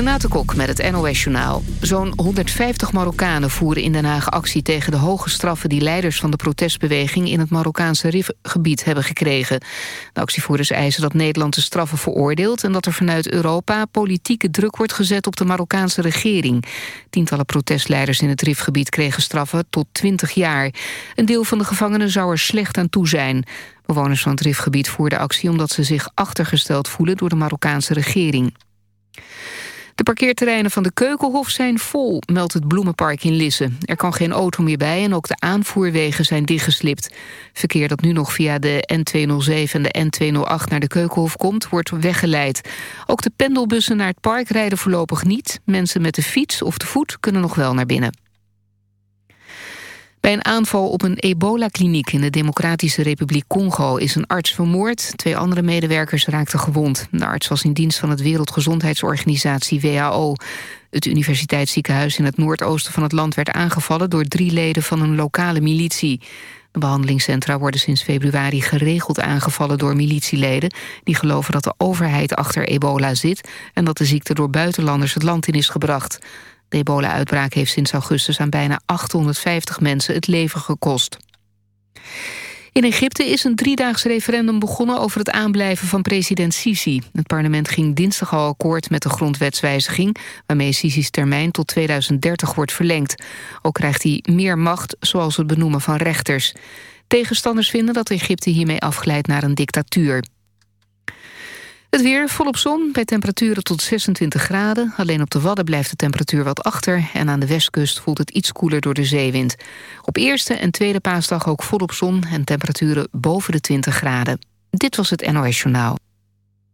Renate Kok met het NOS Journaal. Zo'n 150 Marokkanen voeren in Den Haag actie tegen de hoge straffen... die leiders van de protestbeweging in het Marokkaanse Rifgebied hebben gekregen. De actievoerders eisen dat Nederland de straffen veroordeelt... en dat er vanuit Europa politieke druk wordt gezet op de Marokkaanse regering. Tientallen protestleiders in het Rifgebied kregen straffen tot 20 jaar. Een deel van de gevangenen zou er slecht aan toe zijn. Bewoners van het Rifgebied voerden actie omdat ze zich achtergesteld voelen... door de Marokkaanse regering. De parkeerterreinen van de Keukenhof zijn vol, meldt het Bloemenpark in Lisse. Er kan geen auto meer bij en ook de aanvoerwegen zijn dichtgeslipt. Verkeer dat nu nog via de N207 en de N208 naar de Keukenhof komt, wordt weggeleid. Ook de pendelbussen naar het park rijden voorlopig niet. Mensen met de fiets of de voet kunnen nog wel naar binnen. Bij een aanval op een ebola-kliniek in de Democratische Republiek Congo is een arts vermoord. Twee andere medewerkers raakten gewond. De arts was in dienst van het Wereldgezondheidsorganisatie WHO. Het universiteitsziekenhuis in het noordoosten van het land werd aangevallen door drie leden van een lokale militie. De behandelingscentra worden sinds februari geregeld aangevallen door militieleden... die geloven dat de overheid achter ebola zit... en dat de ziekte door buitenlanders het land in is gebracht. De ebola-uitbraak heeft sinds augustus aan bijna 850 mensen het leven gekost. In Egypte is een driedaags referendum begonnen over het aanblijven van president Sisi. Het parlement ging dinsdag al akkoord met de grondwetswijziging... waarmee Sisi's termijn tot 2030 wordt verlengd. Ook krijgt hij meer macht, zoals het benoemen van rechters. Tegenstanders vinden dat Egypte hiermee afglijdt naar een dictatuur. Het weer volop zon bij temperaturen tot 26 graden. Alleen op de Wadden blijft de temperatuur wat achter... en aan de westkust voelt het iets koeler door de zeewind. Op eerste en tweede paasdag ook volop zon... en temperaturen boven de 20 graden. Dit was het NOS Journaal.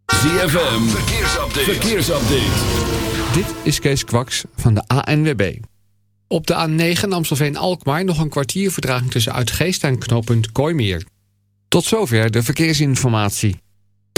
ZFM, verkeersupdate. verkeersupdate. Dit is Kees Kwaks van de ANWB. Op de A9 Amstelveen-Alkmaar nog een kwartier verdraging tussen Uitgeest en knooppunt Kooimeer. Tot zover de verkeersinformatie.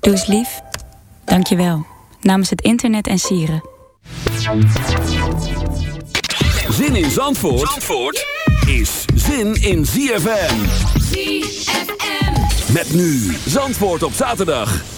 Doe eens lief. Dank je wel. Namens het internet en sieren. Zin in Zandvoort, Zandvoort is zin in ZFM. ZFM. Met nu Zandvoort op zaterdag.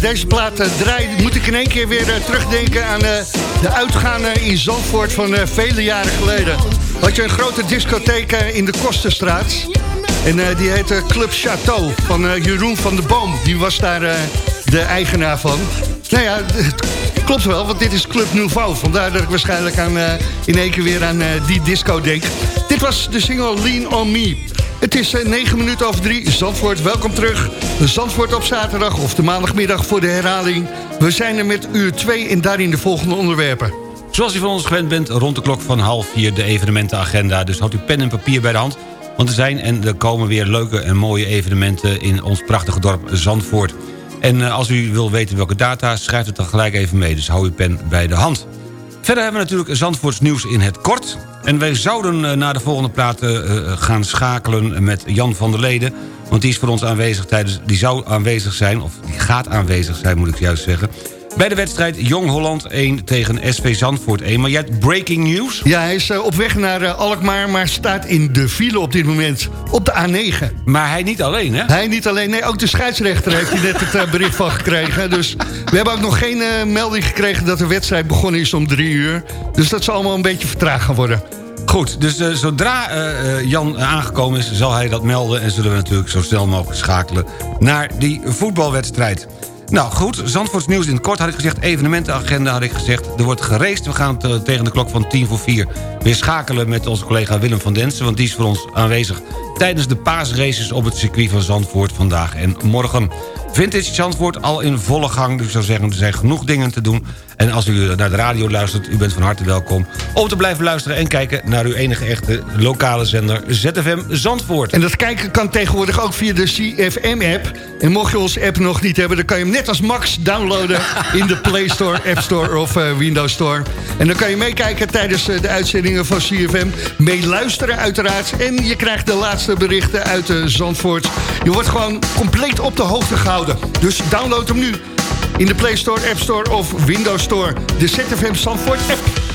Deze plaat uh, draai, moet ik in één keer weer uh, terugdenken aan de uitgaande in Zandvoort van vele jaren geleden. Had je een grote discotheek in de Kosterstraat. En die heette Club Chateau van Jeroen van de Boom. Die was daar de eigenaar van. Nou ja, klopt wel, want dit is Club Nouveau. Vandaar dat ik waarschijnlijk aan, in één keer weer aan die disco denk. Dit was de single Lean On Me. Is 9 eh, minuten over 3. Zandvoort, welkom terug. Zandvoort op zaterdag of de maandagmiddag voor de herhaling. We zijn er met uur 2 en daarin de volgende onderwerpen. Zoals u van ons gewend bent, rond de klok van half 4 de evenementenagenda. Dus houdt u pen en papier bij de hand. Want er zijn en er komen weer leuke en mooie evenementen in ons prachtige dorp Zandvoort. En eh, als u wil weten welke data, schrijf het dan gelijk even mee. Dus hou uw pen bij de hand. Verder hebben we natuurlijk Zandvoorts nieuws in het kort. En wij zouden uh, naar de volgende plaat uh, gaan schakelen met Jan van der Leden. Want die is voor ons aanwezig tijdens... die zou aanwezig zijn, of die gaat aanwezig zijn moet ik juist zeggen... Bij de wedstrijd Jong Holland 1 tegen SV Zandvoort 1. Maar jij hebt breaking news? Ja, hij is op weg naar Alkmaar, maar staat in de file op dit moment. Op de A9. Maar hij niet alleen, hè? Hij niet alleen. Nee, ook de scheidsrechter heeft hij net het bericht van gekregen. Dus we hebben ook nog geen melding gekregen dat de wedstrijd begonnen is om drie uur. Dus dat zal allemaal een beetje vertraagd gaan worden. Goed, dus uh, zodra uh, Jan aangekomen is, zal hij dat melden... en zullen we natuurlijk zo snel mogelijk schakelen naar die voetbalwedstrijd. Nou goed, Zandvoorts nieuws in het kort had ik gezegd... evenementenagenda had ik gezegd. Er wordt gereest, we gaan uh, tegen de klok van tien voor vier... weer schakelen met onze collega Willem van Densen... want die is voor ons aanwezig tijdens de paasraces... op het circuit van Zandvoort vandaag en morgen. Vintage Zandvoort al in volle gang. Dus ik zou zeggen, er zijn genoeg dingen te doen. En als u naar de radio luistert, u bent van harte welkom... om te blijven luisteren en kijken naar uw enige echte lokale zender ZFM Zandvoort. En dat kijken kan tegenwoordig ook via de CFM-app. En mocht je onze app nog niet hebben... dan kan je hem net als Max downloaden in de Play Store, App Store of uh, Windows Store. En dan kan je meekijken tijdens uh, de uitzendingen van CFM. Meeluisteren uiteraard. En je krijgt de laatste berichten uit uh, Zandvoort. Je wordt gewoon compleet op de hoogte gehouden. Dus download hem nu in de Play Store, App Store of Windows Store. De ZFM Zandvoort app.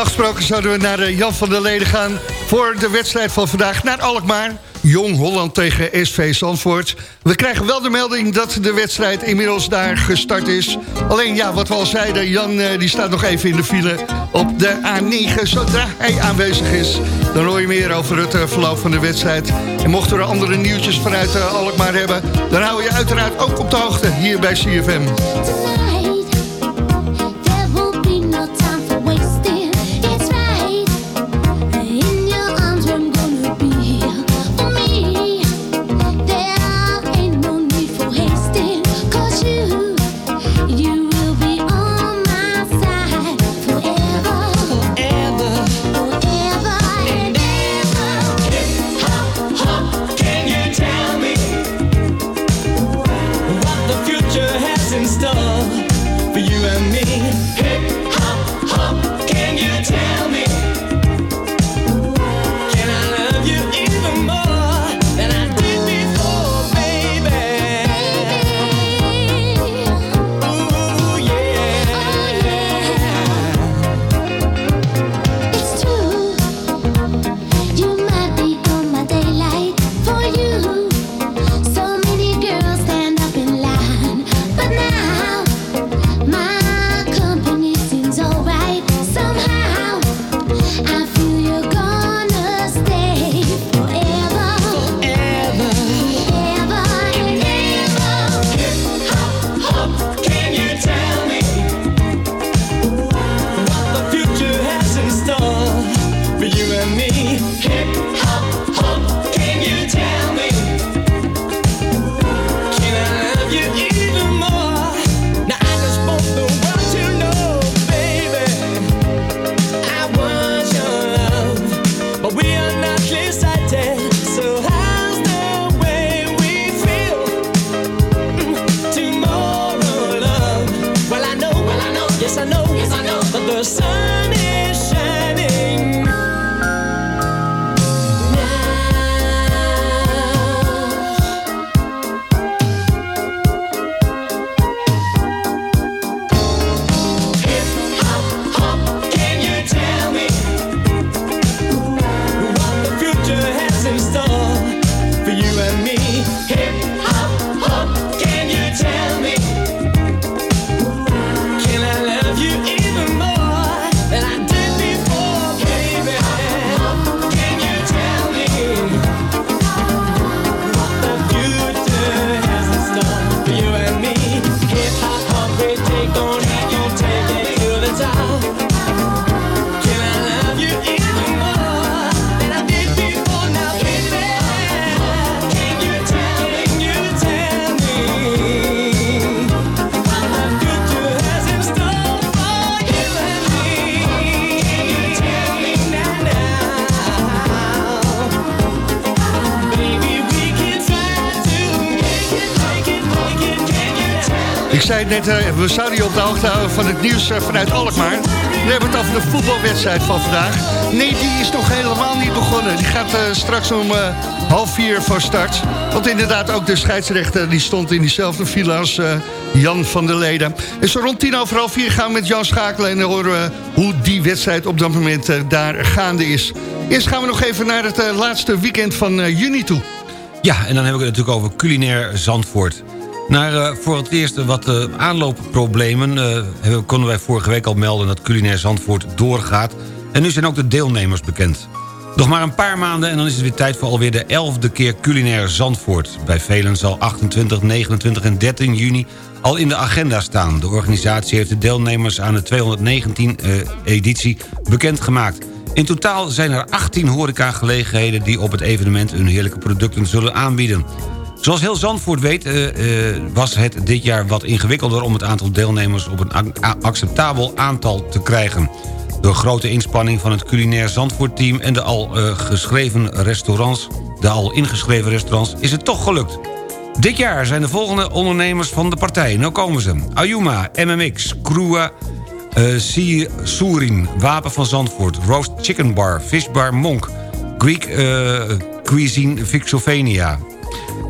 Normaal gesproken zouden we naar eh, Jan van der Leden gaan... voor de wedstrijd van vandaag naar Alkmaar. Jong Holland tegen SV Zandvoort. We krijgen wel de melding dat de wedstrijd inmiddels daar gestart is. Alleen ja, wat we al zeiden, Jan eh, die staat nog even in de file op de A9. Zodra hij aanwezig is, dan hoor je meer over het eh, verloop van de wedstrijd. En mochten er andere nieuwtjes vanuit Alkmaar hebben... dan hou je uiteraard ook op de hoogte hier bij CFM. Uh, we zouden je op de hoogte houden van het nieuws uh, vanuit Alkmaar. We hebben het over de voetbalwedstrijd van vandaag. Nee, die is nog helemaal niet begonnen. Die gaat straks om half vier van start. Want inderdaad, ook de scheidsrechter die stond in diezelfde file als Jan van der Leden. En zo rond tien over half vier gaan we met Jan schakelen... en dan horen we hoe die wedstrijd op dat moment daar gaande is. Eerst gaan we nog even naar het laatste weekend van juni toe. Ja, en dan hebben we het natuurlijk over culinair Zandvoort. Naar uh, voor het eerst wat uh, aanloopproblemen uh, konden wij vorige week al melden dat culinair Zandvoort doorgaat. En nu zijn ook de deelnemers bekend. Nog maar een paar maanden en dan is het weer tijd voor alweer de elfde keer culinair Zandvoort. Bij velen zal 28, 29 en 13 juni al in de agenda staan. De organisatie heeft de deelnemers aan de 219 editie bekendgemaakt. In totaal zijn er 18 horecagelegenheden die op het evenement hun heerlijke producten zullen aanbieden. Zoals heel Zandvoort weet uh, uh, was het dit jaar wat ingewikkelder... om het aantal deelnemers op een acceptabel aantal te krijgen. Door grote inspanning van het culinair Zandvoort-team... en de al, uh, geschreven restaurants, de al ingeschreven restaurants is het toch gelukt. Dit jaar zijn de volgende ondernemers van de partij. Nou komen ze. Ayuma, MMX, Krua, uh, Surin, Wapen van Zandvoort... Roast Chicken Bar, Fishbar Monk... Greek Cuisine Vixovenia...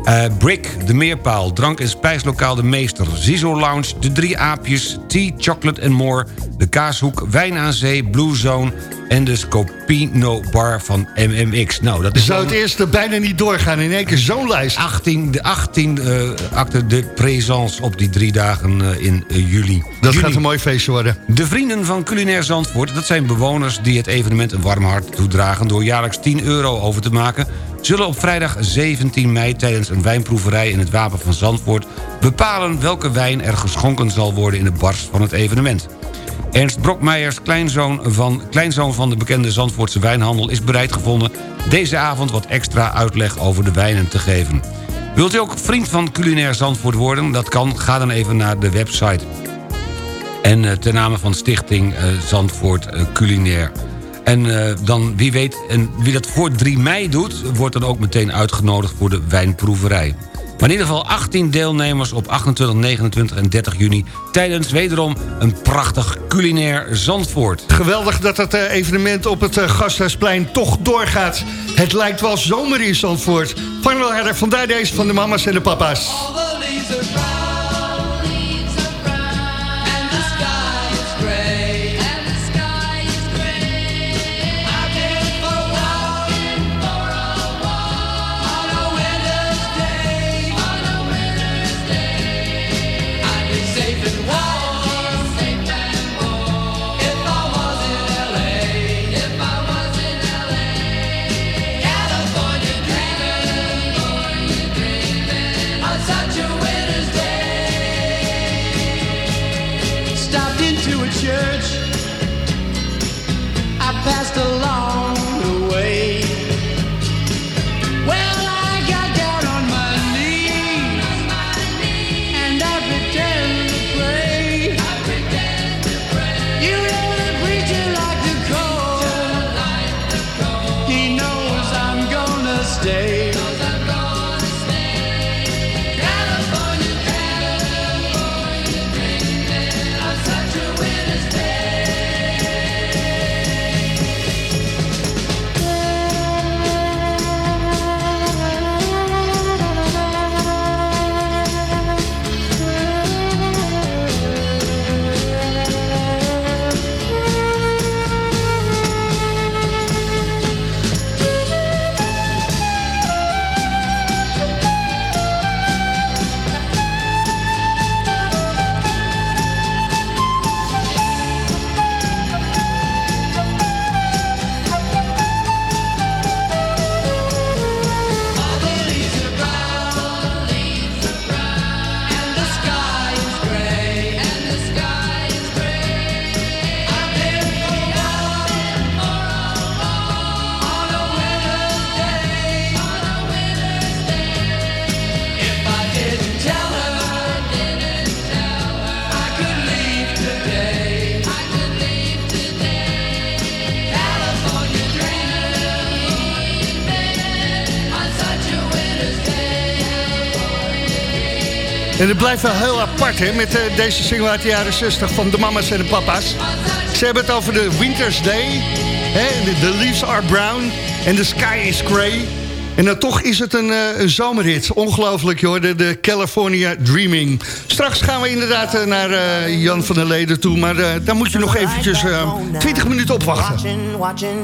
Uh, Brick, De Meerpaal, Drank- en Spijslokaal De Meester... Zizo Lounge, De Drie Aapjes, Tea, Chocolate and More... De Kaashoek, Wijn aan Zee, Blue Zone en de Scopino Bar van MMX. Nou, dat is Zou het eerst bijna niet doorgaan in één keer zo'n lijst? 18, de 18 uh, acte de présence op die drie dagen uh, in juli. Dat gaat een mooi feestje worden. De vrienden van Culinair Zandvoort, dat zijn bewoners... die het evenement een warm hart toedragen... door jaarlijks 10 euro over te maken... zullen op vrijdag 17 mei tijdens een wijnproeverij in het Wapen van Zandvoort... bepalen welke wijn er geschonken zal worden in de bars van het evenement. Ernst Brokmeijers, kleinzoon van, kleinzoon van de bekende Zandvoortse wijnhandel... is bereid gevonden deze avond wat extra uitleg over de wijnen te geven. Wilt u ook vriend van Culinair Zandvoort worden? Dat kan, ga dan even naar de website. En uh, ten name van Stichting uh, Zandvoort uh, Culinair. En uh, dan, wie weet, en wie dat voor 3 mei doet... wordt dan ook meteen uitgenodigd voor de wijnproeverij. Maar in ieder geval 18 deelnemers op 28, 29 en 30 juni... tijdens wederom een prachtig culinair Zandvoort. Geweldig dat het uh, evenement op het uh, Gasthuisplein toch doorgaat. Het lijkt wel zomer in Zandvoort. Van vandaar deze van de mama's en de papa's. En het blijft wel heel apart hè, met uh, deze single uit de jaren 60 van de mama's en de papa's. Ze hebben het over de Winter's Day. Hè, the leaves are brown and the sky is grey. En dan toch is het een, uh, zomerhit. Ongelooflijk, joh, de, California Dreaming. Straks gaan we inderdaad uh, naar Jan van der Leden toe. Maar dan moet je nog eventjes 20 minuten opwachten. Watching, watching,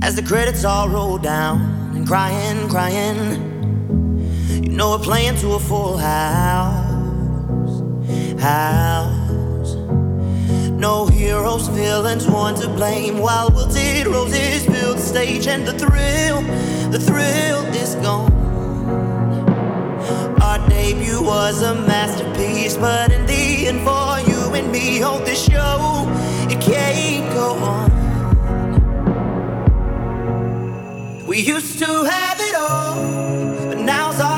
as the credits all roll down. And crying, crying. You know we're playing to a full house. House. No heroes, villains, one to blame. While wilted roses fill the stage, and the thrill, the thrill is gone. Our debut was a masterpiece, but in the end, for you and me, hold this show, it can't go on. We used to have it all, but now's our.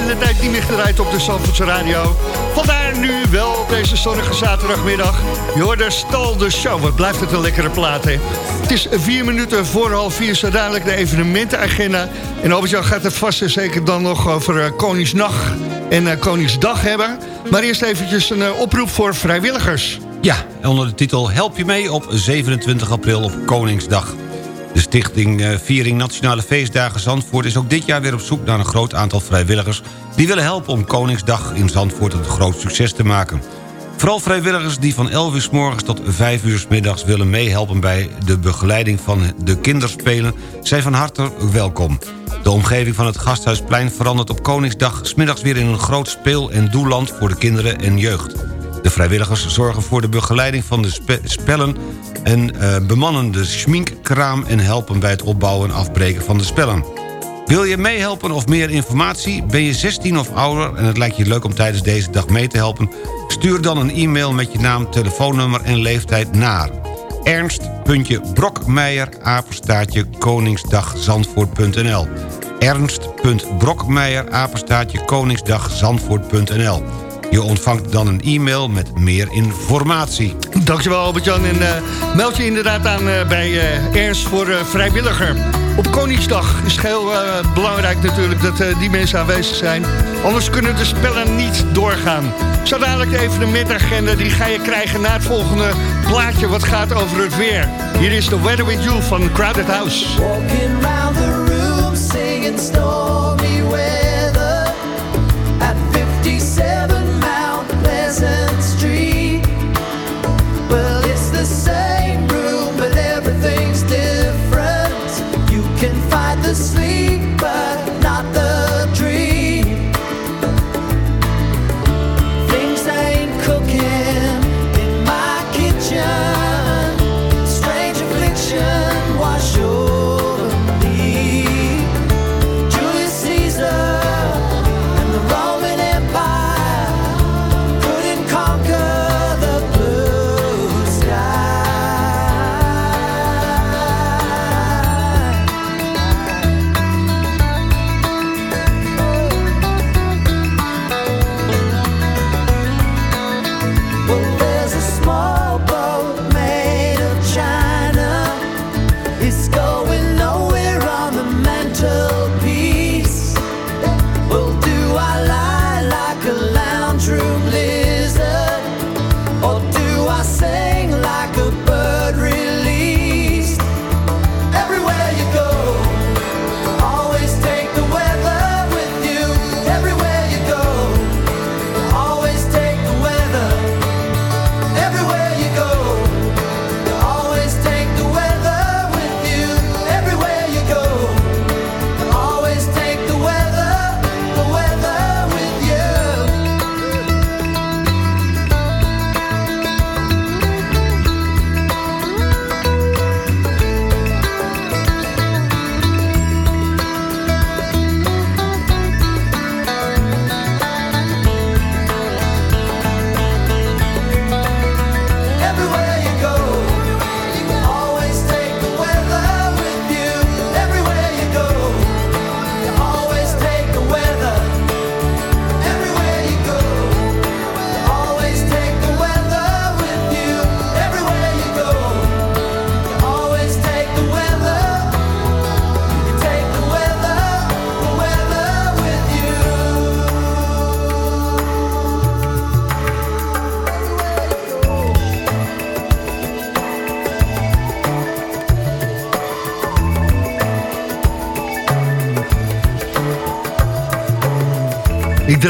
hele tijd niet gedraaid op de Zandvoortse radio. Vandaar nu wel deze zonnige zaterdagmiddag. Je hoort er stal de show. Wat blijft het een lekkere plaat, hè? Het is vier minuten voor half vier, zo de evenementenagenda. En Albert-Jan gaat het vast en zeker dan nog over eh, Koningsnacht en eh, Koningsdag hebben. Maar eerst eventjes een eh, oproep voor vrijwilligers. Ja, onder de titel Help je mee op 27 april op Koningsdag. De stichting eh, Viering Nationale Feestdagen Zandvoort... is ook dit jaar weer op zoek naar een groot aantal vrijwilligers... die willen helpen om Koningsdag in Zandvoort een groot succes te maken. Vooral vrijwilligers die van 11 uur s morgens tot 5 uur s middags willen meehelpen... bij de begeleiding van de kinderspelen zijn van harte welkom. De omgeving van het Gasthuisplein verandert op Koningsdag... smiddags weer in een groot speel- en doelland voor de kinderen en jeugd. De vrijwilligers zorgen voor de begeleiding van de spe- spellen... en eh, bemannen de schminkkraam en helpen bij het opbouwen en afbreken van de spellen. Wil je meehelpen of meer informatie? Ben je 16 of ouder en het lijkt je leuk om tijdens deze dag mee te helpen? Stuur dan een e-mail met je naam, telefoonnummer en leeftijd naar ernst.brokmeijer, apenstaartje, koningsdagzandvoort.nl ernst.brokmeijer, koningsdagzandvoort.nl Je ontvangt dan een e-mail met meer informatie. Dankjewel Albert-Jan. En eh, meld je inderdaad aan eh, bij eh, Ernst voor eh, vrijwilliger. Op Koningsdag is het heel belangrijk natuurlijk dat eh, die mensen aanwezig zijn. Anders kunnen de spellen niet doorgaan. Zo dadelijk de evenementagenda die ga je krijgen na het volgende plaatje... wat gaat over het weer. Hier is The Weather With You van Crowded House. Walking round the room singing stormy weather at 57 Mount Pleasant Street.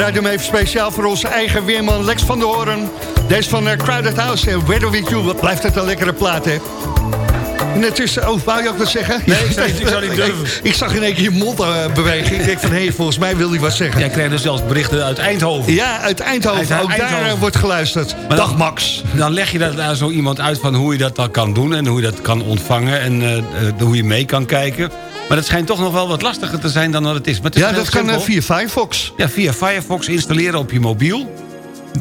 Draai hem even speciaal voor onze eigen weerman Lex van der Hoorn. Deze van uh, Crowded House en You. Wat blijft het een lekkere plaat, hè? En het is, oh, wou je ook wat zeggen? Nee, ik zou ik zou niet durven. Ik, ik zag in één keer je mond uh, bewegen. Ik denk van, hé, hey, volgens mij wil hij wat zeggen. Jij krijgt dus zelfs berichten uit Eindhoven. Ja, uit Eindhoven. Uit ook Eindhoven. daar uh, wordt geluisterd. Maar Dag dan- Max. Dan leg je dat naar zo iemand uit van hoe je dat dan kan doen... en hoe je dat kan ontvangen en eh, eh, hoe je mee kan kijken. Maar dat schijnt toch nog wel wat lastiger te zijn dan dat het is. Maar het is Ja, dat kan simpel. via Firefox. Ja, via Firefox installeren op je mobiel.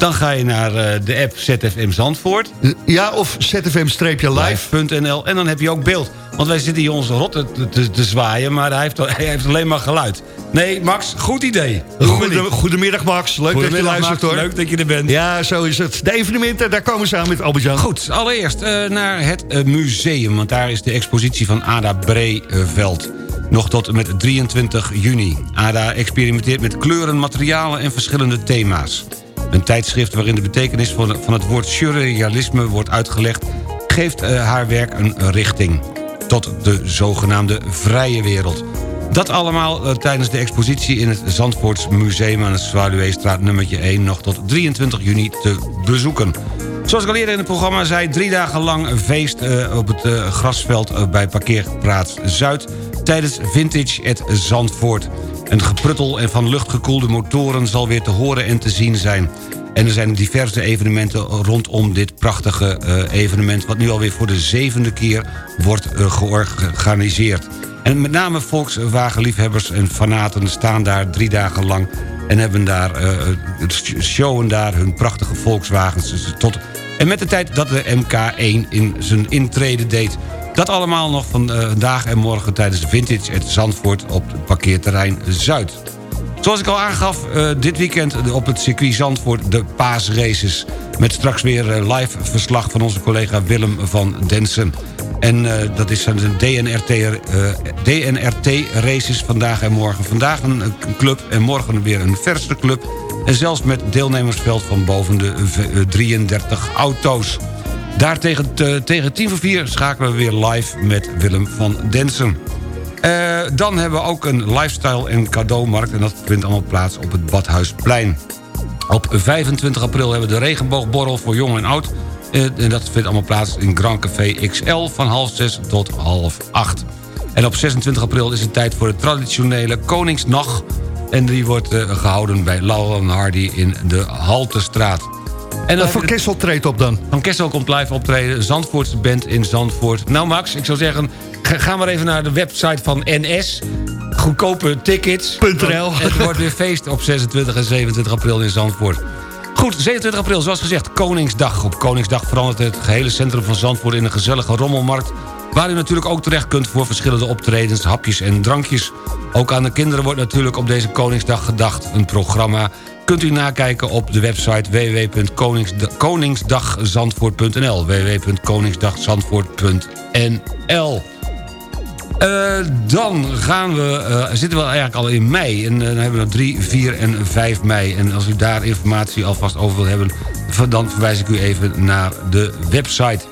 Dan ga je naar eh, de app ZFM Zandvoort. Ja, of ZFM-live. Live.nl. En dan heb je ook beeld. Want wij zitten hier onze rot te, te, te zwaaien... maar hij heeft, hij heeft alleen maar geluid. Nee, Max, goed idee. Goede, goedemiddag Max, leuk dat je luistert Max. hoor. Leuk dat je er bent. Ja, zo is het. De evenementen, daar komen ze aan met Albert-Jan. Goed, allereerst eh, naar het eh, museum. Want daar is de expositie van Ada Breveld. Nog tot en met 23 juni. Ada experimenteert met kleuren, materialen en verschillende thema's. Een tijdschrift waarin de betekenis van het woord surrealisme wordt uitgelegd... geeft eh, haar werk een richting. Tot de zogenaamde vrije wereld. Dat allemaal eh, tijdens de expositie in het Zandvoorts Museum... aan de Zwaluweestraat nummertje 1 nog tot 23 juni te bezoeken. Zoals ik al eerder in het programma zei... drie dagen lang feest eh, op het grasveld bij parkeerplaats Zuid... tijdens Vintage at Zandvoort. Een gepruttel en van lucht gekoelde motoren zal weer te horen en te zien zijn. En er zijn diverse evenementen rondom dit prachtige eh, evenement... wat nu alweer voor de zevende keer wordt eh, georganiseerd. En met name Volkswagenliefhebbers en fanaten staan daar drie dagen lang... en hebben daar, eh, showen daar hun prachtige Volkswagens tot... En met de tijd dat de MK1 in zijn intrede deed... Dat allemaal nog vandaag en morgen tijdens Vintage at Zandvoort op het parkeerterrein Zuid. Zoals ik al aangaf, uh, dit weekend op het circuit Zandvoort de paasraces. Met straks weer uh, live verslag van onze collega Willem van Densen. En dat is de DNRT, DNRT races vandaag en morgen. Vandaag een, club en morgen weer een verste club. En zelfs met deelnemersveld van boven de 33 auto's. Daar tegen, tegen 10 voor 4 schakelen we weer live met Willem van Densen. Uh, dan hebben we ook een lifestyle- en cadeaumarkt... en dat vindt allemaal plaats op het Badhuisplein. Op 25 april hebben we de regenboogborrel voor jong en oud... Uh, en dat vindt allemaal plaats in Grand Café XL van half 6 tot half 8. En op 26 april is het tijd voor de traditionele Koningsnacht... en die wordt uh, gehouden bij Laurel Hardy in de Haltestraat. En dan van Kessel treedt op dan? Van Kessel komt live optreden. Zandvoortse band in Zandvoort. Nou Max, ik zou zeggen, ga, ga maar even naar de website van NS. Goedkope tickets.nl. Het wordt weer feest op 26 en 27 april in Zandvoort. Goed, 27 april, zoals gezegd, Koningsdag. Op Koningsdag verandert het gehele centrum van Zandvoort in een gezellige rommelmarkt... waar u natuurlijk ook terecht kunt voor verschillende optredens, hapjes en drankjes. Ook aan de kinderen wordt natuurlijk op deze Koningsdag gedacht. Een programma kunt u nakijken op de website www.koningsdagzandvoort.nl www.koningsdagzandvoort.nl uh, dan gaan we, uh, zitten we eigenlijk al in mei. En uh, dan hebben we nog 3, 4 en 5 mei. En als u daar informatie alvast over wil hebben... dan verwijs ik u even naar de website.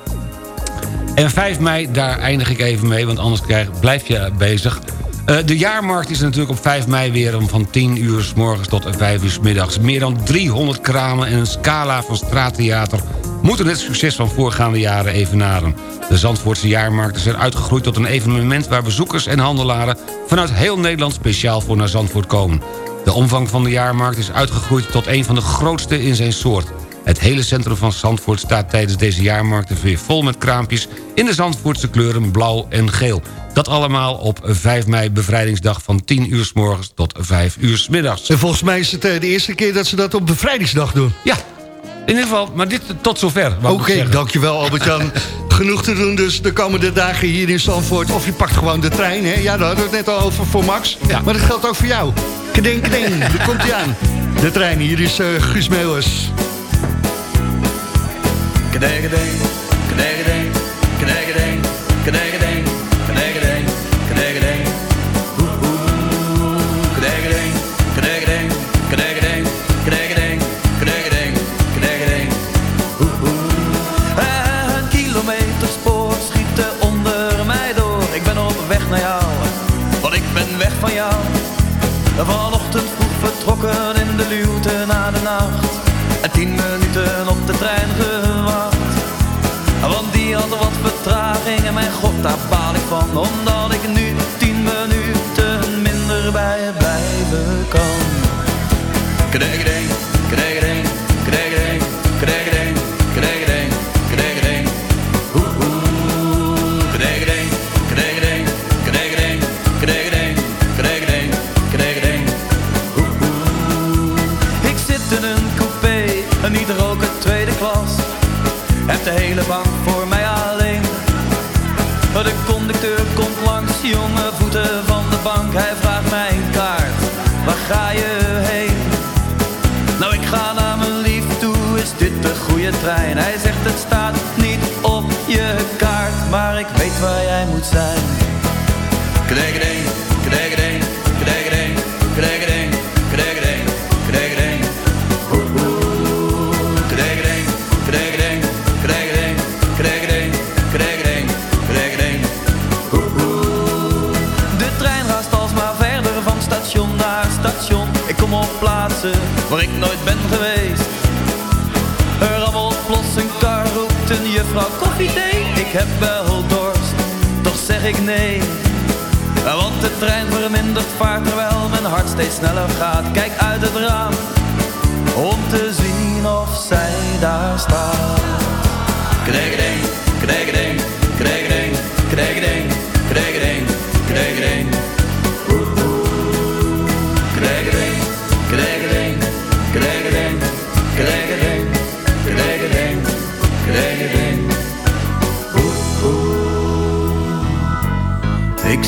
En 5 mei, daar eindig ik even mee... want anders krijg, blijf je bezig... Uh, de jaarmarkt is natuurlijk op 5 mei weer om van 10 uur s morgens tot 5 uur s middags. Meer dan 300 kramen en een scala van straattheater... moeten het succes van voorgaande jaren evenaren. De Zandvoortse jaarmarkt is er uitgegroeid tot een evenement... waar bezoekers en handelaren vanuit heel Nederland speciaal voor naar Zandvoort komen. De omvang van de jaarmarkt is uitgegroeid tot een van de grootste in zijn soort. Het hele centrum van Zandvoort staat tijdens deze jaarmarkt weer vol met kraampjes... in de Zandvoortse kleuren blauw en geel. Dat allemaal op 5 mei bevrijdingsdag van 10 uur s morgens tot 5 uur s middags. En volgens mij is het uh, de eerste keer dat ze dat op bevrijdingsdag doen. Ja, in ieder geval, maar dit tot zover. Oké, okay, dankjewel Albert-Jan. Genoeg te doen dus de komende dagen hier in Zandvoort. Of je pakt gewoon de trein, hè? Ja, daar hadden we het net al over voor Max. Ja. Maar dat geldt ook voor jou. Kedeng, kedeng, daar komt hij aan. De trein, hier is uh, Guus Meeuwers. Kadegedee, kadegedee. God daar baal ik van Omdat ik nu tien minuten minder bij je blijven kan. Kregedeng, kregedeng, kregedeng, kregedeng Oeh, oeh, kregedeng, kregedeng, kregedeng, kregedeng, kregedeng, kregedeng. Oeh, oeh. Ik zit in een coupé, en niet roken tweede klas. Heb de hele bank Hij zegt het staat niet op je kaart Maar ik weet waar jij moet zijn. Kregedeng, kregedeng Oeh, oeh, kregedeng, kregedeng, kregedeng, kregedeng, kregedeng, kregedeng Oeh, oeh. De trein raast alsmaar verder van station naar station. Ik kom op plaatsen waar ik nooit ben geweest plots een kar, roept een juffrouw koffie thee Ik heb wel dorst, toch zeg ik nee. Want de trein vermindert vaart terwijl mijn hart steeds sneller gaat. Kijk uit het raam om te zien of zij daar staat. Kregedeng, kregedeng, kregedeng, kregedeng,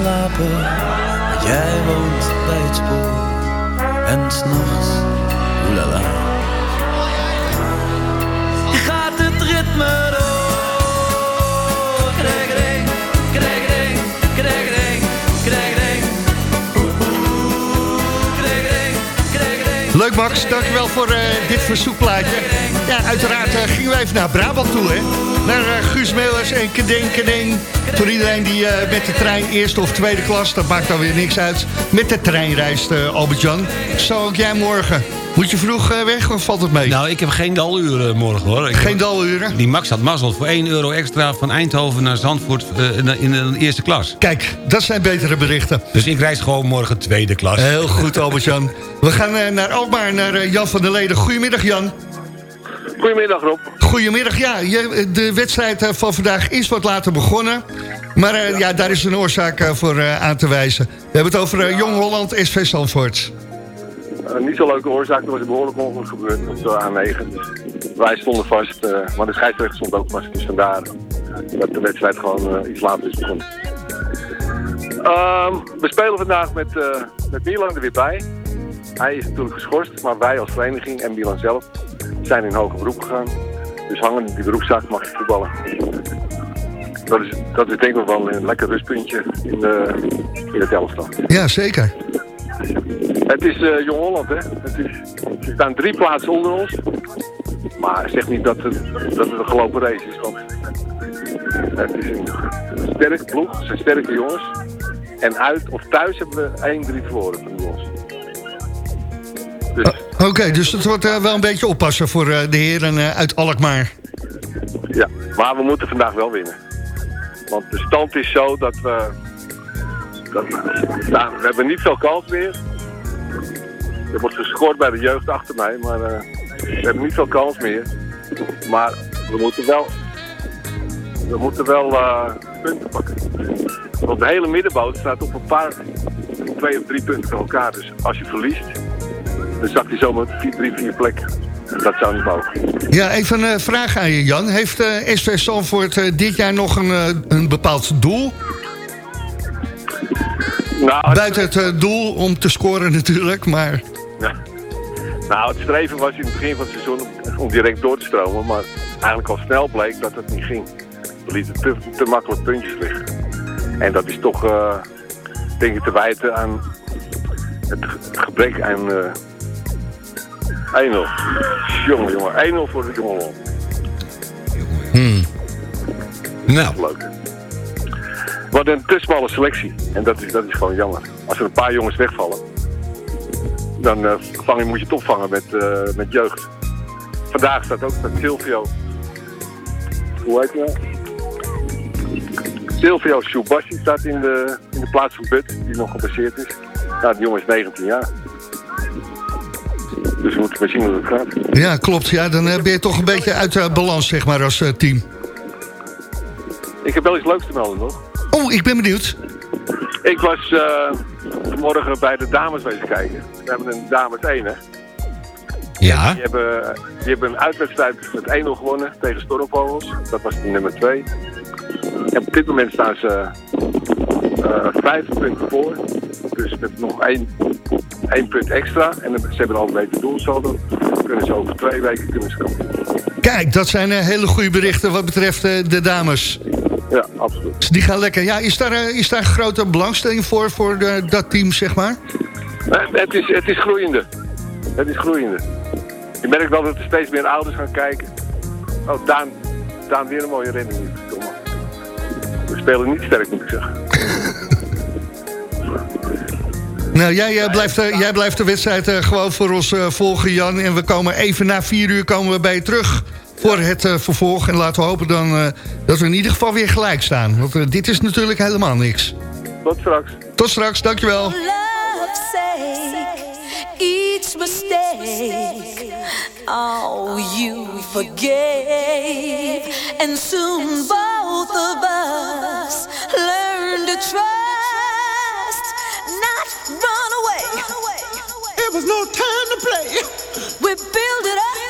slapen jij woont bij het spoor. En s'nachts, Leuk Max, dankjewel voor eh, dit verzoekplaatje. Ja, uiteraard eh, gingen we even naar Brabant toe, hè. Naar eh, Guus Meeuwers en Kedeng Kedeng. Voor iedereen die met de trein eerste of tweede klas, dat maakt dan weer niks uit, met de trein reist, Albert-Jan. Zo ook jij morgen. Moet je vroeg eh, weg of valt het mee? Nou, ik heb geen daluren morgen hoor. Ik Geen daluren? Die Max had mazzel voor 1 euro extra van Eindhoven naar Zandvoort eh, in, de- eerste klas. Kijk, dat zijn betere berichten. Dus ik reis gewoon morgen tweede klas. Heel goed, Albert-Jan. We gaan eh, naar Alkmaar, naar eh, Jan van der Leden. Goedemiddag, Jan. Goedemiddag Rob. Goedemiddag, ja. je- De wedstrijd eh, van vandaag is wat later begonnen. Maar eh, ja, daar is een oorzaak eh, voor eh, aan te wijzen. We hebben het over eh, Jong Holland SV Zandvoort. Een niet zo leuke oorzaak, er was een behoorlijk ongeluk gebeurd op de A9. Dus wij stonden vast, eh, maar de scheidsrechter stond ook vast. Dus vandaar dat de wedstrijd gewoon eh, iets later is begonnen. Ehm, we spelen vandaag met, eh, met Milan er weer bij. Hij is natuurlijk geschorst, maar wij als vereniging en Milan zelf zijn in hoger beroep gegaan. Dus hangen die beroepszaak mag je voetballen. Dat is, dat is denk ik wel een lekker rustpuntje in, de, in het elftal. Ja, zeker. Het is eh, Jong Holland, hè. Het is, er staan drie plaatsen onder ons. Maar zeg niet dat het, dat het een gelopen race is. Want het is een sterke ploeg, het zijn sterke jongens. En uit of thuis hebben we 1-3 verloren van ons. Dus Oké, dus het wordt eh, wel een beetje oppassen voor eh, de heren uit Alkmaar. ja, maar we moeten vandaag wel winnen. Want de stand is zo dat we... Dat, nou, we hebben niet veel kans meer. Er wordt gescoord bij de jeugd achter mij, maar eh, we hebben niet veel kans meer. Maar we moeten wel, we moeten wel eh, punten pakken. Want de hele middenboot staat op een paar, twee of drie punten van elkaar. Dus als je verliest, dan zakt hij zomaar vier, drie, vier plekken. Dat zou niet mogen. Ja, even een vraag aan je, Jan. Heeft eh, SV Zandvoort eh, dit jaar nog een, eh, een bepaald doel? Nou, Buiten het eh, doel om te scoren natuurlijk, maar... Ja. Nou, het streven was in het begin van het seizoen om, direct door te stromen. Maar eigenlijk al snel bleek dat het niet ging. We lieten te, te makkelijk puntjes liggen. En dat is toch, eh, denk ik, te wijten aan het, ge- het gebrek aan eh 1-0. Jongen, jongen, 1-0 voor de jongen. Hmm. Nou. Leuk. We hadden een te smalle selectie. En dat is, dat is gewoon jammer. Als er een paar jongens wegvallen, dan eh, vang je, moet je het opvangen met, eh, met jeugd. Vandaag staat ook met Silvio. Hoe heet hij nou? Silvio Shubassi staat in de, in de plaats van But, die nog gebaseerd is. Nou, die jongen is 19 jaar. Dus we moeten maar zien hoe het gaat. Ja, klopt. Ja, dan eh, ben je toch een beetje uit balans, zeg maar, als team. Ik heb wel iets leuks te melden nog. Oh, ik ben benieuwd. Ik was eh, vanmorgen bij de dames wezen kijken. We hebben een dames 1, hè? Ja. Die hebben, die hebben een uitwedstrijd met 1-0 gewonnen tegen Stormvogels. Dat was de nummer 2. En op dit moment staan ze eh vijf punten voor. Dus met nog één, één punt extra. En ze hebben al een beter doelsaldo. Kunnen ze over twee weken kunnen ze kampioen. Kijk, dat zijn eh, hele goede berichten wat betreft de dames. Ja, absoluut. Dus die gaan lekker. Ja, is daar, eh, is daar grote belangstelling voor, voor de, dat team, zeg maar? Eh, Het is, het is groeiende. Het is groeiende. Je merkt wel dat er steeds meer ouders gaan kijken. Oh, Daan, Daan weer een mooie verdomme. We spelen niet sterk, moet ik zeggen. Nou, jij, eh, blijft, jij blijft de wedstrijd gewoon voor ons volgen, Jan. En we komen even na vier uur komen we bij je terug voor het eh, vervolg. En laten we hopen dan eh, dat we in ieder geval weer gelijk staan. Want eh, dit is natuurlijk helemaal niks. Tot straks. Tot straks, dankjewel. love's sake, each mistake, oh, you forgave, and soon both of us learn to trust, not run away. It was no time to play. We build it up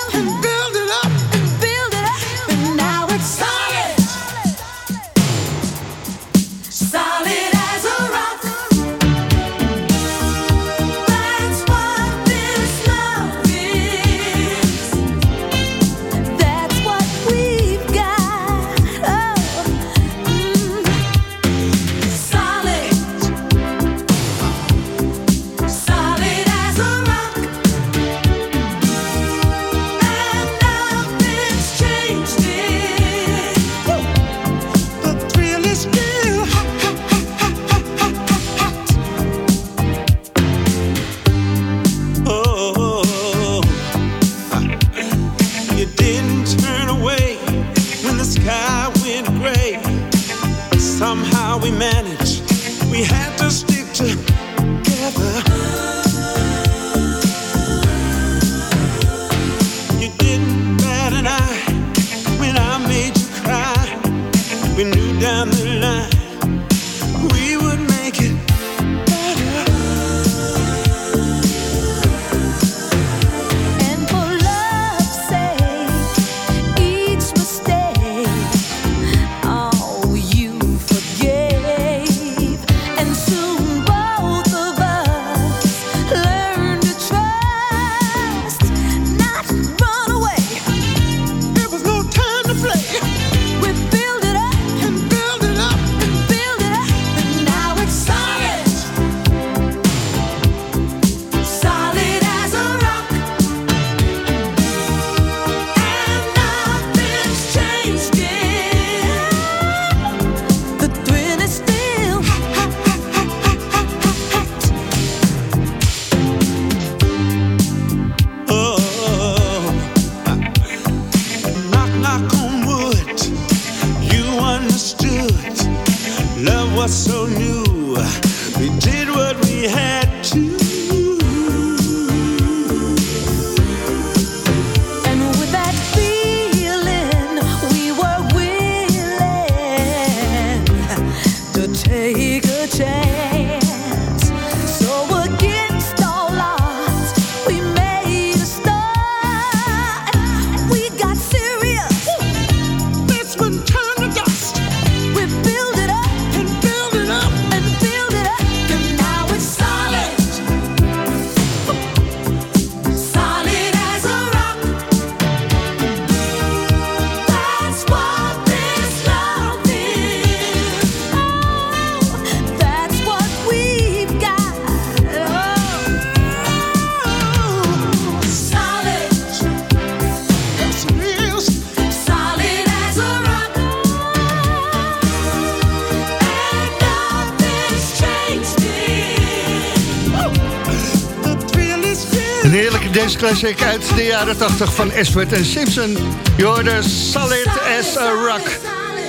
Classic uit de jaren 80 van Eswert en Simpson. Je hoorde Solid as a Rock.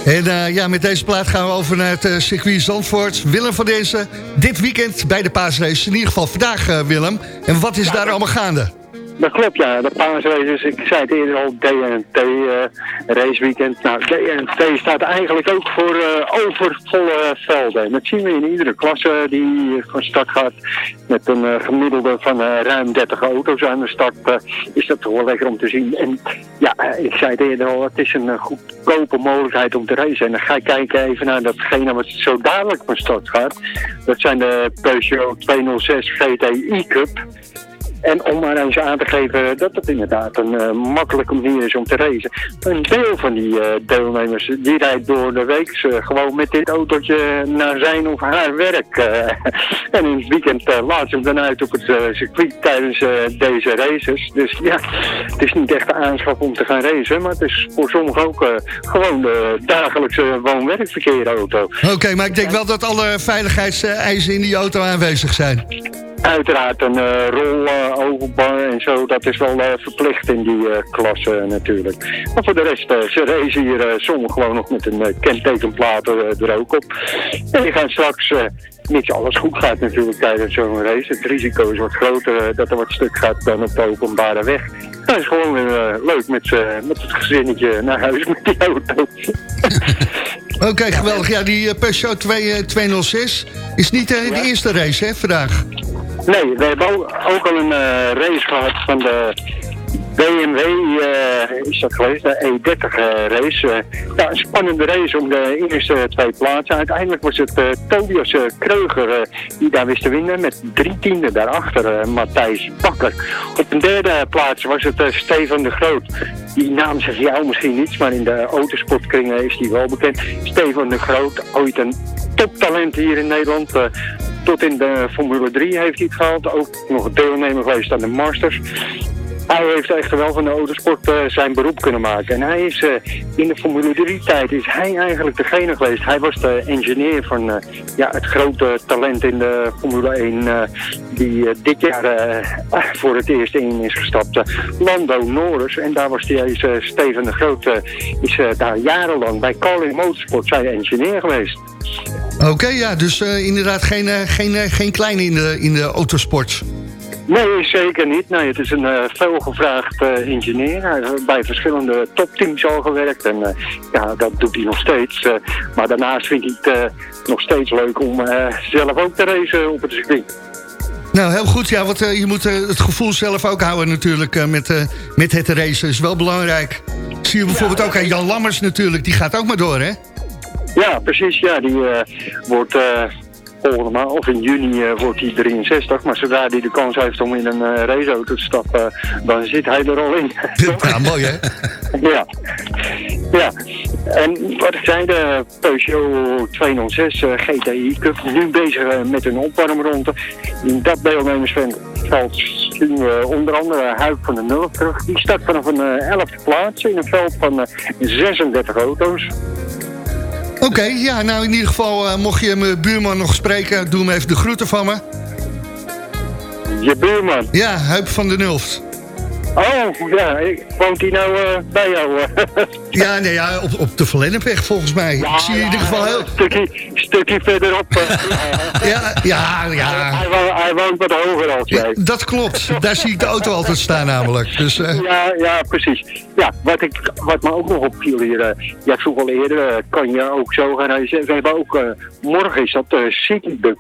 En eh, ja, met deze plaat gaan we over naar het eh, circuit Zandvoort. Willem van deze, dit weekend bij de paasrace. In ieder geval vandaag, eh, Willem. En wat is daar allemaal gaande? Dat klopt, ja. De paasraces, ik zei het eerder al, DNT raceweekend. Nou, DNT staat eigenlijk ook voor eh, overvolle velden. En dat zien we in iedere klasse die van start gaat. Met een eh, gemiddelde van eh, ruim 30 auto's aan de start is dat toch wel lekker om te zien. En ja, ik zei het eerder al, het is een goedkope mogelijkheid om te racen. En dan ga ik kijken even naar datgene wat zo dadelijk van start gaat. Dat zijn de Peugeot 206 GTI Cup. En om maar eens aan te geven dat het inderdaad een eh, makkelijke manier is om te racen. Een deel van die eh, deelnemers die rijdt door de week gewoon met dit autootje naar zijn of haar werk. eh. en in het weekend laat ze hem dan uit op het circuit tijdens deze races. Dus ja, het is niet echt de aanschaf om te gaan racen. Maar het is voor sommigen ook gewoon de dagelijkse woon-werkverkeerauto. Oké, maar ik denk wel dat alle veiligheidseisen in die auto aanwezig zijn. Uiteraard een eh rol eh, overbar en zo, dat is wel eh, verplicht in die klasse natuurlijk. Maar voor de rest, ze racen hier sommigen gewoon nog met een kentekenplaat er ook op. En die gaan straks, niet alles goed gaat natuurlijk tijdens zo'n race. Het risico is wat groter dat er wat stuk gaat dan op de openbare weg. Dat is gewoon weer leuk met, met het gezinnetje naar huis met die auto. Oké, geweldig. Ja, die eh, Peugeot 2, eh, 206 is niet eh, de eerste race, hè, vandaag. Nee, we hebben ook, al een eh, race gehad van de BMW, eh, is dat geweest, de E30 eh, race. Eh, ja, een spannende race om de eerste twee plaatsen. Uiteindelijk was het Tobias Kreuger die daar wist te winnen met drie tienden daarachter Matthijs Bakker. Op een derde plaats was het Steven de Groot. Die naam zegt jou misschien niets, maar in de autosportkringen is die wel bekend. Steven de Groot, ooit een toptalent hier in Nederland. tot in de Formule 3 heeft hij het gehaald. Ook nog deelnemer geweest aan de Masters. Hij heeft echter wel van de autosport eh, zijn beroep kunnen maken. En hij is eh, in de Formule 3 tijd is hij eigenlijk degene geweest. Hij was de engineer van eh, ja, het grote talent in de Formule 1 eh, die dit jaar voor het eerst in is gestapt. Lando Norris. En daar was eh, Steven de Groot eh, is daar jarenlang bij Carlin Motorsport zijn engineer geweest. Oké, ja, dus inderdaad geen, geen, geen kleine in de, in de autosport. Nee, zeker niet. Nee, het is een eh, veelgevraagd eh, ingenieur. Hij heeft bij verschillende topteams al gewerkt. En eh, ja, dat doet hij nog steeds. Maar daarnaast vind ik het nog steeds leuk om zelf ook te racen op het circuit. Nou, heel goed. Ja, want je moet het gevoel zelf ook houden natuurlijk met, met het racen. is wel belangrijk. Zie je bijvoorbeeld ook aan Jan Lammers natuurlijk. Die gaat ook maar door, hè? Ja, precies. Ja, die wordt volgende maand, of in juni eh, wordt hij 63. Maar zodra hij de kans heeft om in een eh, raceauto te stappen, dan zit hij er al in. Ja, mooi hè? Ja. Ja. En wat ik zei, de Peugeot 206 eh, GTI Cup, nu bezig met een opwarmronde. In dat deelnemersveld zien we onder andere Huik van de Nul terug. Die start vanaf een eh, 11e plaats in een veld van eh, 36 auto's. Oké, ja, nou in ieder geval, eh, mocht je mijn buurman nog spreken... doe hem even de groeten van me. Je buurman? Ja, Huip van de Nulft. Oh, ja, woont hij nou eh, bij jou? Ja, nee, ja, op, op de Verlennepweg volgens mij. ik zie je in ieder geval heel... Een stukje, stukje verderop. eh. Ja, ja, ja. Hij, wo- hij woont wat hoger als jij. Dat klopt. Daar zie ik de auto altijd staan namelijk. Dus, eh, Ja, ja, precies. Ja, wat, ik, wat me ook nog opviel hier, ja, ik vroeg al eerder, kan je ook zo gaan reizen. We hebben ook, morgen is dat de Citybug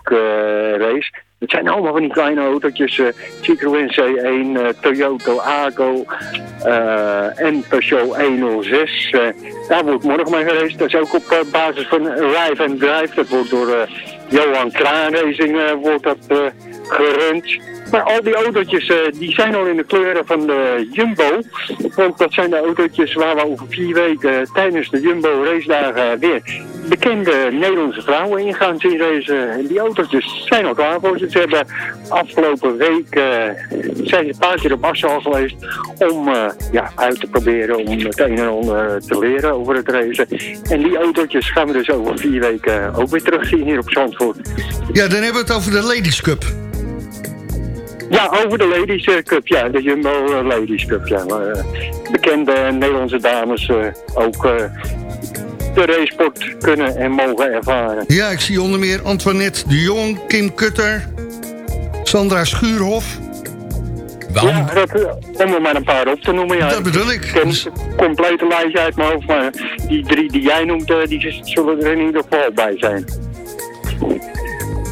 race. Het zijn allemaal van die kleine autootjes, eh, Citroën C1, eh, Toyota Ago eh, en Peugeot 106. eh, daar wordt morgen mee geraced. Dat is ook op basis van Rive and Drive. Dat wordt door Johan Kraan Racing wordt dat, gerund. Maar al die autootjes die zijn al in de kleuren van de Jumbo. Want dat zijn de autootjes waar we over vier weken tijdens de Jumbo race dagen weer bekende Nederlandse vrouwen in gaan zien racen. En die autootjes zijn al klaar voor ze. Ze hebben afgelopen week eh, zijn ze een paar keer op Assal geweest om eh, ja, uit te proberen om het een en ander te leren over het racen. En die autootjes gaan we dus over vier weken ook weer terugzien hier op Zandvoort. ja, dan hebben we het over de Ladies Cup. Ja, over de Ladies eh, Cup, ja. De Jumbo eh, Ladies Cup, ja. Maar, eh, bekende Nederlandse dames eh, ook eh, de racesport kunnen en mogen ervaren. Ja, ik zie onder meer Antoinette de Jong, Kim Kutter, Sandra Schuurhof. Ja, dat, eh, om er maar een paar op te noemen. Ja. Dat bedoel ik. Ik ken het complete lijstje uit mijn hoofd, maar die drie die jij noemt, eh, die zullen er in ieder geval bij zijn.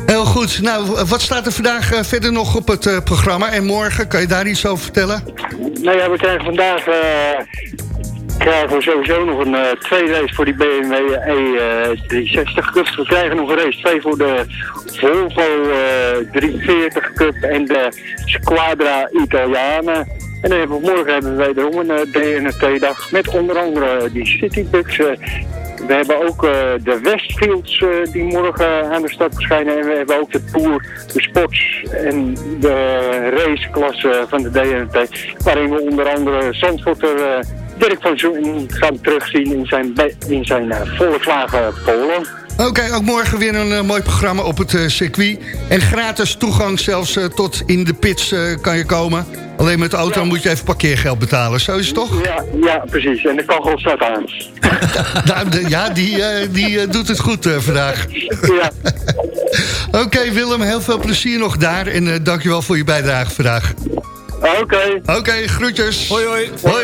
Heel goed. Nou, wat staat er vandaag eh, verder nog op het programma? En morgen, kan je daar iets over vertellen? Nou ja, we krijgen vandaag eh, krijgen we sowieso nog een eh, tweede race voor die BMW E360 Cup. We krijgen nog een race 2 voor de Volvo eh, 340 Cup en de Squadra Italiana. En dan hebben we morgen hebben we wederom een uh, DNT-dag met onder andere die Citybugs. eh, we hebben ook eh, de Westfields eh, die morgen aan de stad verschijnen. En we hebben ook de Tour, de Sports en de raceklasse van de DNT. Waarin we onder andere Zandvoorter eh, Dirk van Zoen gaan terugzien in zijn, in zijn eh, Volkswagen Polo. Oké, ook morgen weer een eh, mooi programma op het eh, circuit. En gratis toegang zelfs tot in de pits eh, kan je komen. Alleen met de auto moet je even parkeergeld betalen. Zo is het toch? Ja, ja precies. En de kachel staat aan. Nou, de- ja, die, die doet het goed vandaag. Ja. Oké, Willem, heel veel plezier nog daar. En eh, dankjewel voor je bijdrage vandaag. Oké. Oké, groetjes. Hoi, hoi. Hoi.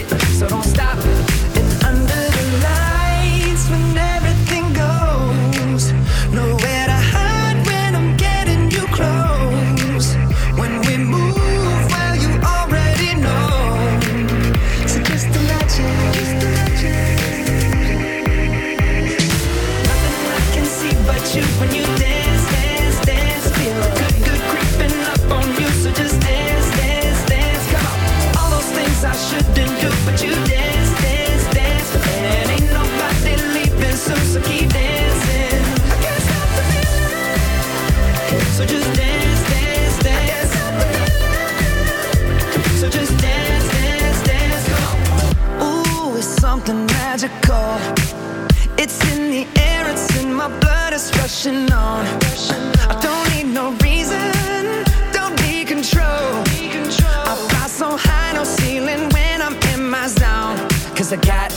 It, so don't stop. And blood, rushing on. I don't need no reason, don't need control. I fly so high, no ceiling when I'm in my zone. Cause I got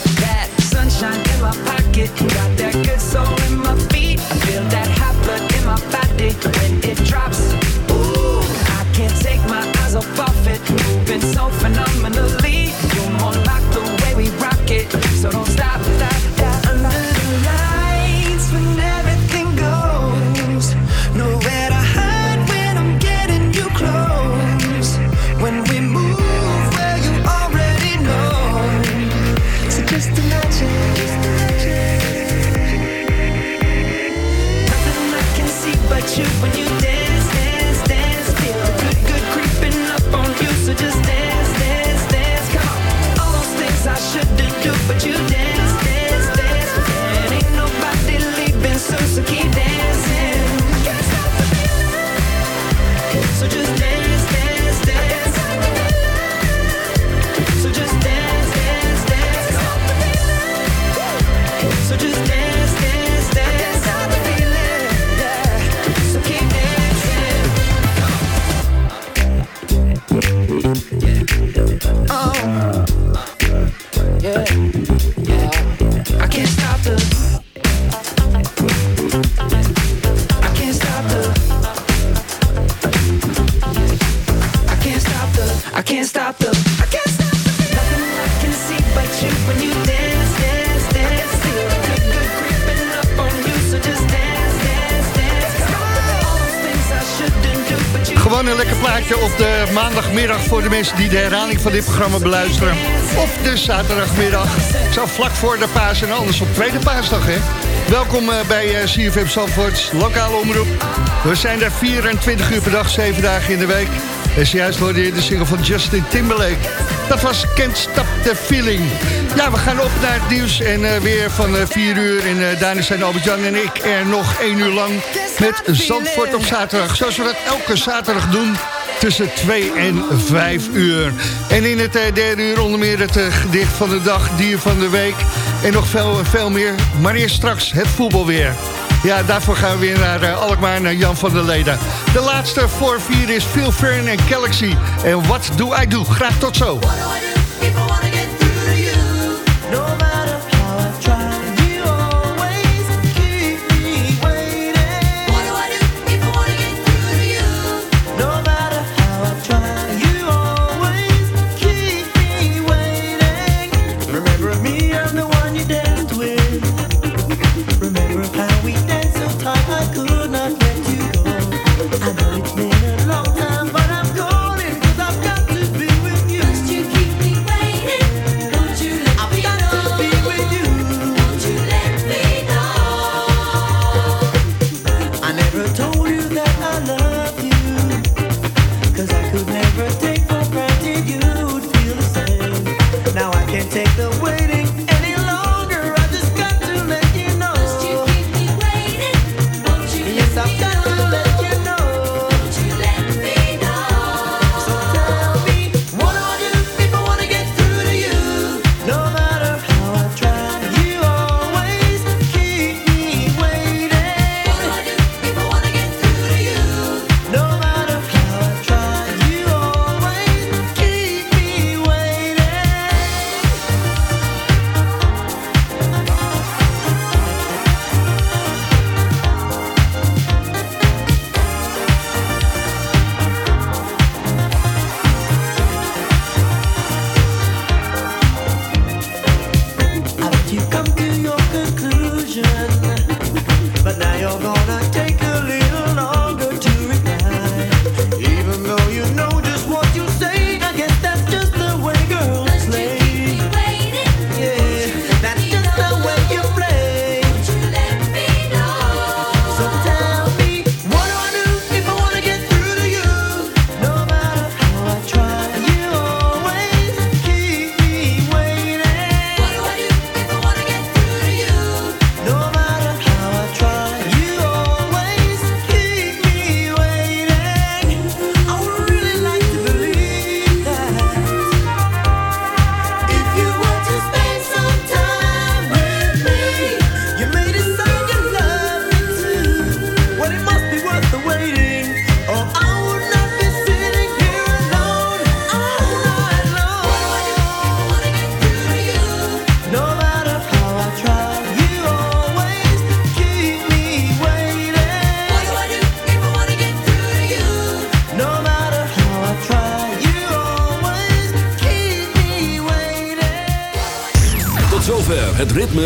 die de herhaling van dit programma beluisteren. Of de zaterdagmiddag. Zo vlak voor de paas en anders op tweede paasdag, hè. Welkom eh, bij eh, CFM Zandvoort, lokale omroep. We zijn daar 24 uur per dag, 7 dagen in de week. En zojuist hoorde je de single van Justin Timberlake. Dat was Can't Stop the Feeling. Ja, we gaan op naar het nieuws en eh, weer van 4 uur. En uh, daarna zijn Albert-Jan en ik er nog 1 uur lang met Zandvoort op zaterdag. Zoals we dat elke zaterdag doen tussen 2 en 5 uur. En in het uh, derde uur onder meer het uh, gedicht van de dag, dier van de week... en nog veel, veel meer. Maar eerst straks het voetbal weer. Ja, daarvoor gaan we weer naar Alkmaar, naar Jan van der Leden. De laatste voor vier is Phil Fern en Galaxy. En wat doe I do? Graag tot zo.